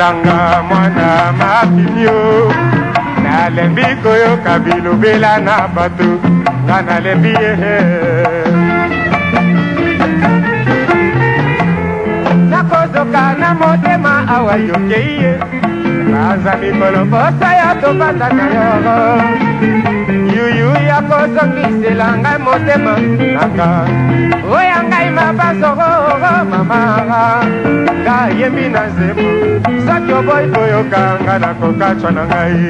kosanga mwana mapinio nalembi koyoka bilobela na bato nga nalembi ehe nakozoka na motema awa yokei ye baza mikolo posa yo tobataka yoro yuyu ya kozongiselanga motema nanga na basokoro mamaga ngai yembi na nzembo soki oboyi koyoka nga nakokatwa na ngai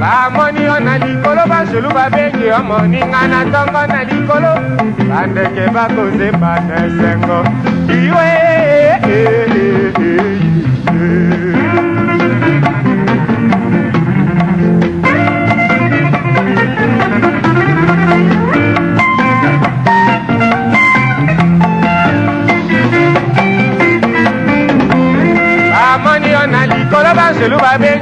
bamoni yo na likolo bazulu babengi yo moninga na ntongo na likolo bandeke bakozeba na esengo iwe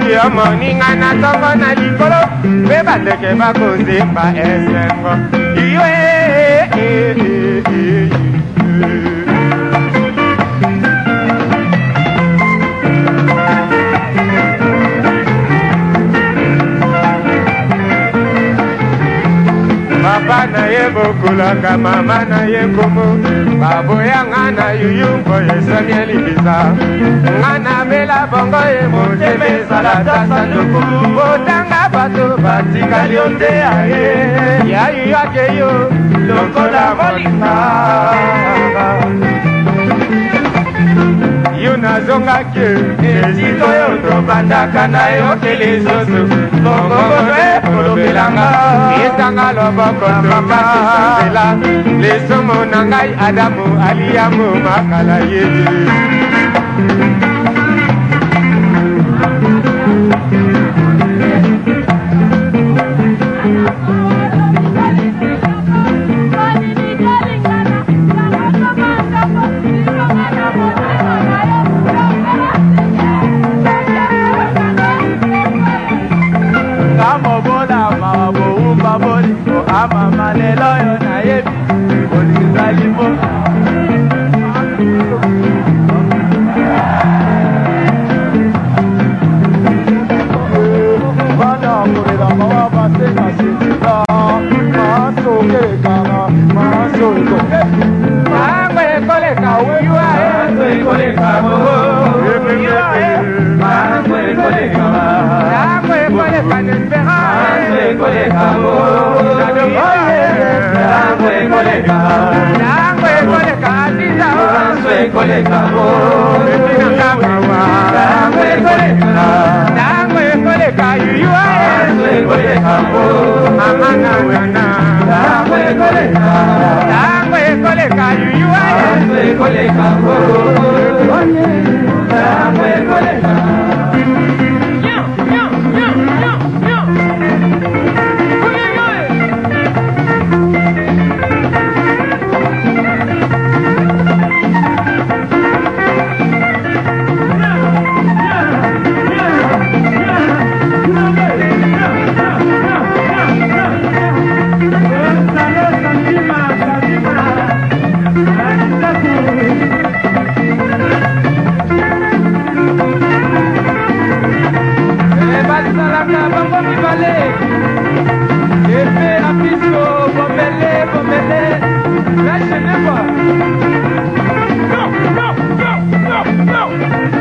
liomo ninga natongo na likolo mpe bandeke bakonzemba esengo iyo eh, eh, eh, bokulaka mama na ye komo baboyanga na yuyungo esami elibisa nga nabela bongo ye motema ezalata sanduku kotanga bato batikali oteya ye yayuyake yo lokola molinga nazongaki esika oyo tobandaka na yokeli zozu mongoboe kolobelanga yetanga loboko tomakisanzela lisumu na ngai adamu aliyamu makala yebi kole kango mekole kawawa dangwe kole ka dangwe kole ka yuyuwa dangwe kole kango amana wana dangwe kole ka dangwe kole ka yuyuwa dangwe kole kango dangwe kole ka Go, go, go, go, go!